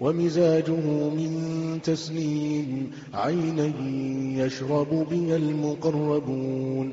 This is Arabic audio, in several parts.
ومزاجه من تسليم عينا يشرب بها المقربون.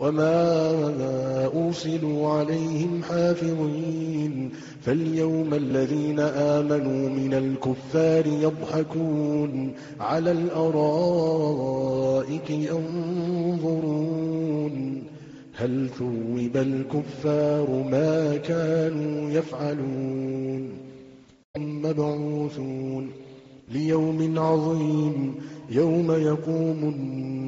وما أرسلوا عليهم حافظين فاليوم الذين آمنوا من الكفار يضحكون على الأرائك ينظرون هل ثوب الكفار ما كانوا يفعلون مبعوثون ليوم عظيم يوم يقوم الناس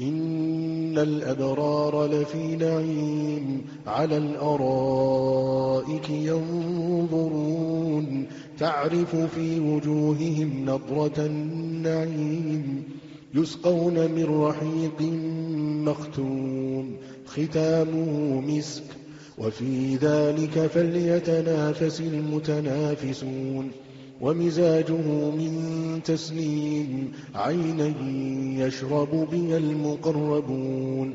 إن الأبرار لفي نعيم على الأرائك ينظرون. تعرف في وجوههم نضرة النعيم يسقون من رحيق مختوم. ختامه مسك وفي ذلك فليتنافس المتنافسون. ومزاجه من تسليم عينا يشرب بها المقربون